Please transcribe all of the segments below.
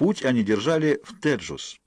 Путь они держали в Теджус,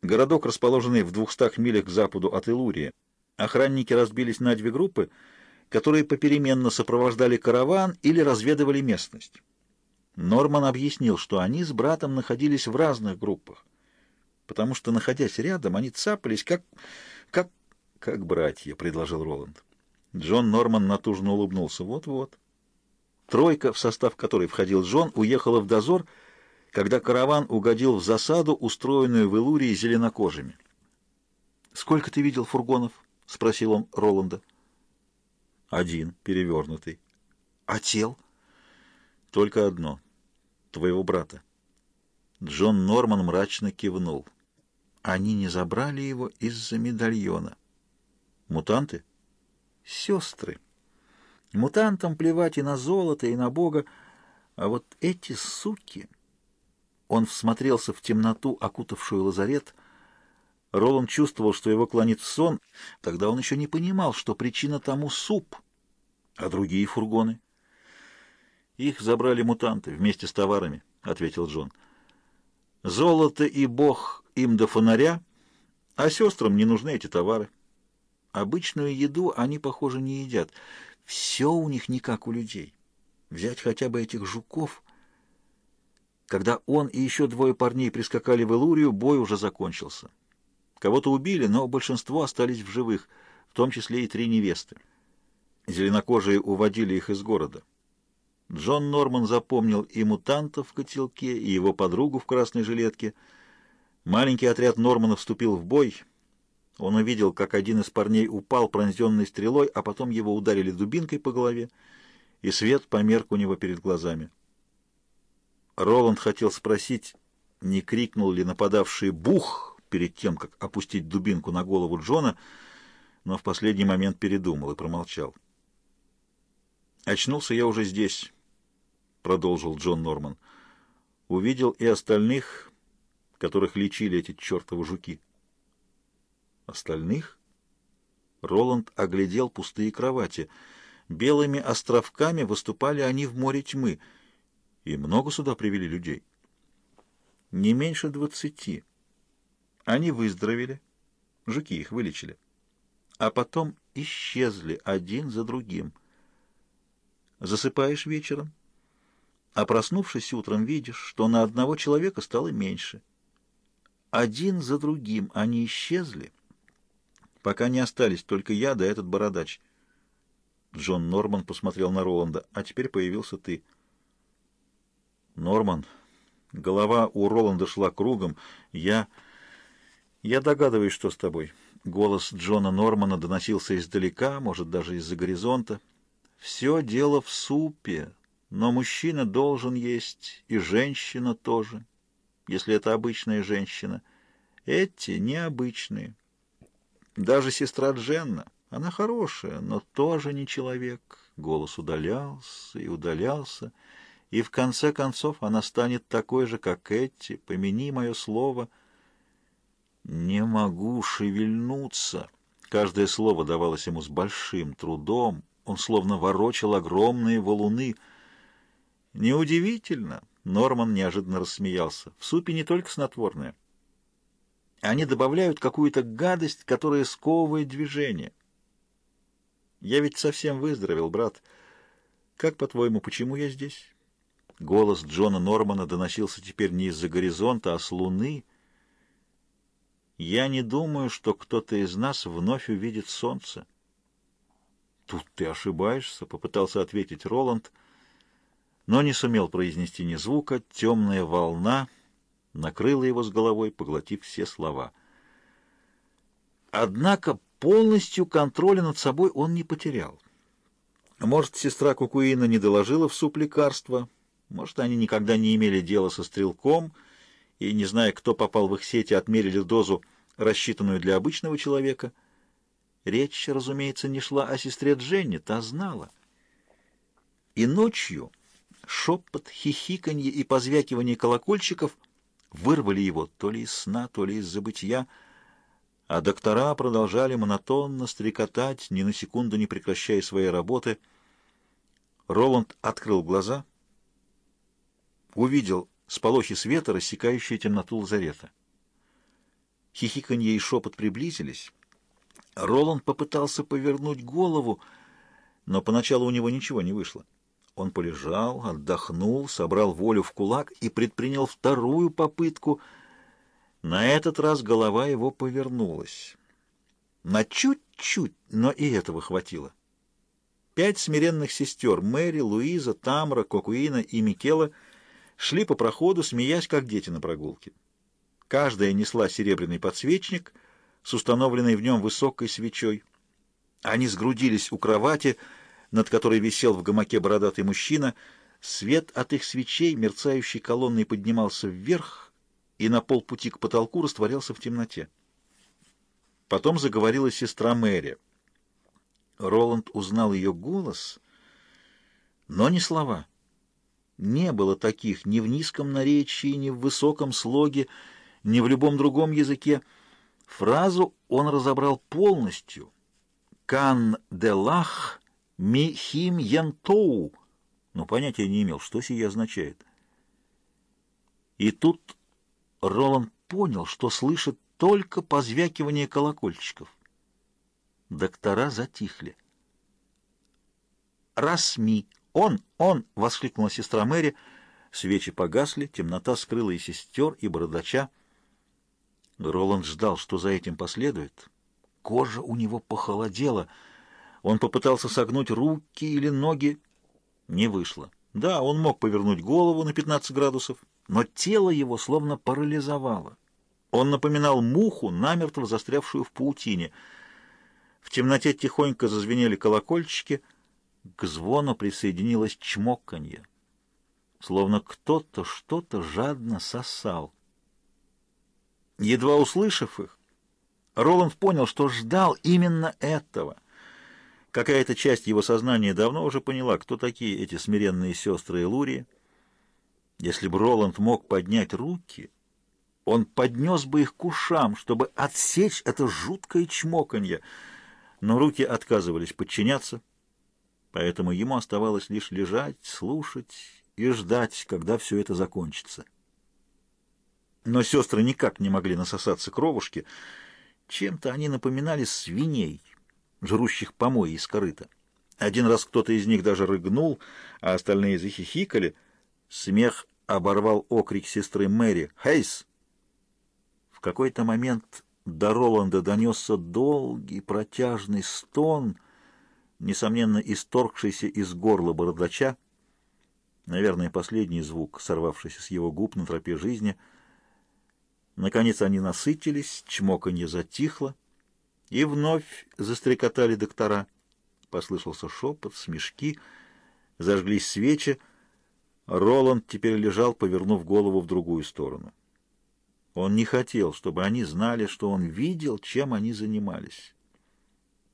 городок, расположенный в двухстах милях к западу от Илурии. Охранники разбились на две группы, которые попеременно сопровождали караван или разведывали местность. Норман объяснил, что они с братом находились в разных группах, потому что, находясь рядом, они цапались, как... как... как братья, — предложил Роланд. Джон Норман натужно улыбнулся. Вот-вот. Тройка, в состав которой входил Джон, уехала в дозор, когда караван угодил в засаду, устроенную в Илурии зеленокожими. «Сколько ты видел фургонов?» — спросил он Роланда. «Один, перевернутый». «А тел?» «Только одно. Твоего брата». Джон Норман мрачно кивнул. «Они не забрали его из-за медальона». «Мутанты?» «Сестры». Мутантам плевать и на золото, и на Бога, а вот эти суки... Он всмотрелся в темноту, окутавшую лазарет. Роланд чувствовал, что его клонит в сон. Тогда он еще не понимал, что причина тому суп, а другие фургоны. «Их забрали мутанты вместе с товарами», — ответил Джон. «Золото и Бог им до фонаря, а сестрам не нужны эти товары. Обычную еду они, похоже, не едят». Все у них не как у людей. Взять хотя бы этих жуков. Когда он и еще двое парней прискакали в Элурию, бой уже закончился. Кого-то убили, но большинство остались в живых, в том числе и три невесты. Зеленокожие уводили их из города. Джон Норман запомнил и мутантов в котелке, и его подругу в красной жилетке. Маленький отряд Нормана вступил в бой — он увидел, как один из парней упал пронзенной стрелой, а потом его ударили дубинкой по голове, и свет померк у него перед глазами. Роланд хотел спросить, не крикнул ли нападавший «Бух!» перед тем, как опустить дубинку на голову Джона, но в последний момент передумал и промолчал. «Очнулся я уже здесь», — продолжил Джон Норман. «Увидел и остальных, которых лечили эти чертовы жуки». Остальных? Роланд оглядел пустые кровати. Белыми островками выступали они в море тьмы. И много сюда привели людей? Не меньше двадцати. Они выздоровели. Жуки их вылечили. А потом исчезли один за другим. Засыпаешь вечером, а проснувшись утром, видишь, что на одного человека стало меньше. Один за другим они исчезли — пока не остались только я да этот бородач. Джон Норман посмотрел на Роланда. А теперь появился ты. Норман. Голова у Роланда шла кругом. Я... Я догадываюсь, что с тобой. Голос Джона Нормана доносился издалека, может, даже из-за горизонта. Все дело в супе, но мужчина должен есть, и женщина тоже, если это обычная женщина. Эти необычные. Даже сестра Дженна, она хорошая, но тоже не человек. Голос удалялся и удалялся, и в конце концов она станет такой же, как эти, помяни мое слово. Не могу шевельнуться. Каждое слово давалось ему с большим трудом, он словно ворочал огромные валуны. Неудивительно, Норман неожиданно рассмеялся. В супе не только снотворное. Они добавляют какую-то гадость, которая сковывает движение. Я ведь совсем выздоровел, брат. Как, по-твоему, почему я здесь? Голос Джона Нормана доносился теперь не из-за горизонта, а с луны. Я не думаю, что кто-то из нас вновь увидит солнце. Тут ты ошибаешься, — попытался ответить Роланд, но не сумел произнести ни звука. Темная волна — накрыла его с головой, поглотив все слова. Однако полностью контроля над собой он не потерял. Может, сестра Кукуина не доложила в суп лекарства, может, они никогда не имели дела со стрелком и, не зная, кто попал в их сети, отмерили дозу, рассчитанную для обычного человека. Речь, разумеется, не шла о сестре Дженни, та знала. И ночью шепот, хихиканье и позвякивание колокольчиков — вырвали его то ли из сна, то ли из забытья, а доктора продолжали монотонно стрекотать, ни на секунду не прекращая своей работы. Роланд открыл глаза, увидел сполохи света, рассекающие темноту лазарета. Хихиканье и шепот приблизились. Роланд попытался повернуть голову, но поначалу у него ничего не вышло. Он полежал, отдохнул, собрал волю в кулак и предпринял вторую попытку. На этот раз голова его повернулась. На чуть-чуть, но и этого хватило. Пять смиренных сестер — Мэри, Луиза, Тамра, Кокуина и Микела — шли по проходу, смеясь, как дети на прогулке. Каждая несла серебряный подсвечник с установленной в нем высокой свечой. Они сгрудились у кровати, над которой висел в гамаке бородатый мужчина. Свет от их свечей, мерцающей колонной, поднимался вверх и на полпути к потолку растворялся в темноте. Потом заговорила сестра Мэри — Роланд узнал ее голос, но не слова. Не было таких ни в низком наречии, ни в высоком слоге, ни в любом другом языке. Фразу он разобрал полностью. «Кан де лах ми хим янтоу», но понятия не имел, что сие означает. И тут Роланд понял, что слышит только позвякивание колокольчиков. Доктора затихли. «Расми! Он! Он!» — воскликнула сестра Мэри. Свечи погасли, темнота скрыла и сестер, и бородача. Роланд ждал, что за этим последует. Кожа у него похолодела. Он попытался согнуть руки или ноги. Не вышло. Да, он мог повернуть голову на 15 градусов, но тело его словно парализовало. Он напоминал муху, намертво застрявшую в паутине — в темноте тихонько зазвенели колокольчики, к звону присоединилось чмоканье, словно кто-то что-то жадно сосал. Едва услышав их, Роланд понял, что ждал именно этого. Какая-то часть его сознания давно уже поняла, кто такие эти смиренные сестры Элурии. Если бы Роланд мог поднять руки, он поднес бы их к ушам, чтобы отсечь это жуткое чмоканье — но руки отказывались подчиняться, поэтому ему оставалось лишь лежать, слушать и ждать, когда все это закончится. Но сестры никак не могли насосаться кровушки, чем-то они напоминали свиней, жрущих помои из корыта. Один раз кто-то из них даже рыгнул, а остальные захихикали. Смех оборвал окрик сестры Мэри «Хейс!». В какой-то момент до Роланда донесся долгий протяжный стон, несомненно, исторгшийся из горла бородача, наверное, последний звук, сорвавшийся с его губ на тропе жизни. Наконец они насытились, чмоканье затихло, и вновь застрекотали доктора. Послышался шепот, смешки, зажглись свечи. Роланд теперь лежал, повернув голову в другую сторону. Он не хотел, чтобы они знали, что он видел, чем они занимались.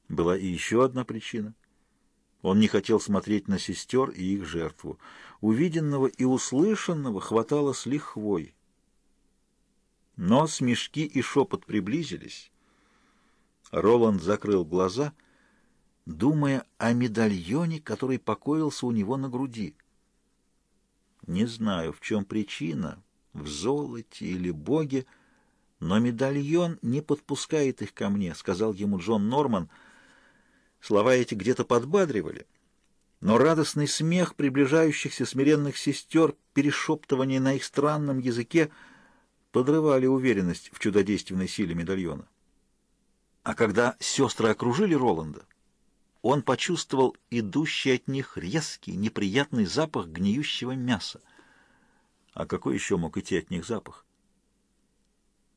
Была и еще одна причина. Он не хотел смотреть на сестер и их жертву. Увиденного и услышанного хватало с лихвой. Но смешки и шепот приблизились. Роланд закрыл глаза, думая о медальоне, который покоился у него на груди. Не знаю, в чем причина, в золоте или боге, но медальон не подпускает их ко мне, — сказал ему Джон Норман. Слова эти где-то подбадривали, но радостный смех приближающихся смиренных сестер, перешептывание на их странном языке подрывали уверенность в чудодейственной силе медальона. А когда сестры окружили Роланда, он почувствовал идущий от них резкий, неприятный запах гниющего мяса. А какой еще мог идти от них запах?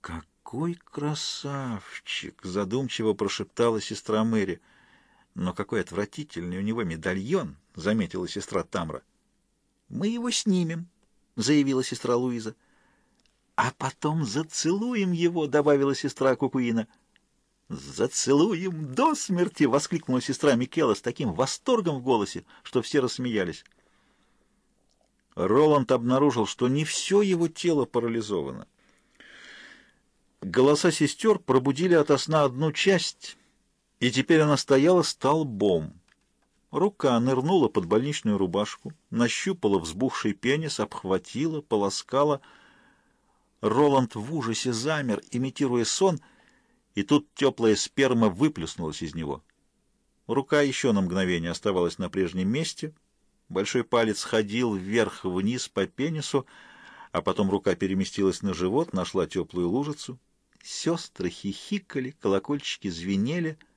«Какой красавчик!» — задумчиво прошептала сестра Мэри. «Но какой отвратительный у него медальон!» — заметила сестра Тамра. «Мы его снимем», — заявила сестра Луиза. «А потом зацелуем его», — добавила сестра Кукуина. «Зацелуем до смерти!» — воскликнула сестра Микела с таким восторгом в голосе, что все рассмеялись. Роланд обнаружил, что не все его тело парализовано. Голоса сестер пробудили ото сна одну часть, и теперь она стояла столбом. Рука нырнула под больничную рубашку, нащупала взбухший пенис, обхватила, полоскала. Роланд в ужасе замер, имитируя сон, и тут теплая сперма выплеснулась из него. Рука еще на мгновение оставалась на прежнем месте. Большой палец ходил вверх-вниз по пенису, а потом рука переместилась на живот, нашла теплую лужицу. Сестры хихикали, колокольчики звенели —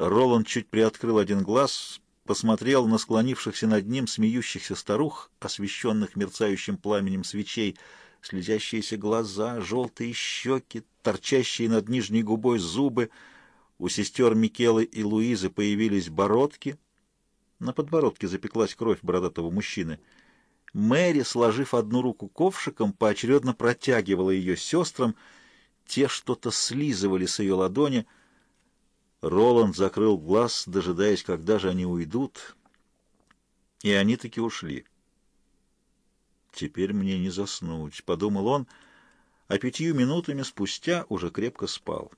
Роланд чуть приоткрыл один глаз, посмотрел на склонившихся над ним смеющихся старух, освещенных мерцающим пламенем свечей, слезящиеся глаза, желтые щеки, торчащие над нижней губой зубы. У сестер Микелы и Луизы появились бородки. На подбородке запеклась кровь бородатого мужчины. Мэри, сложив одну руку ковшиком, поочередно протягивала ее сестрам. Те что-то слизывали с ее ладони — Роланд закрыл глаз, дожидаясь, когда же они уйдут, и они таки ушли. «Теперь мне не заснуть», — подумал он, а пятью минутами спустя уже крепко спал.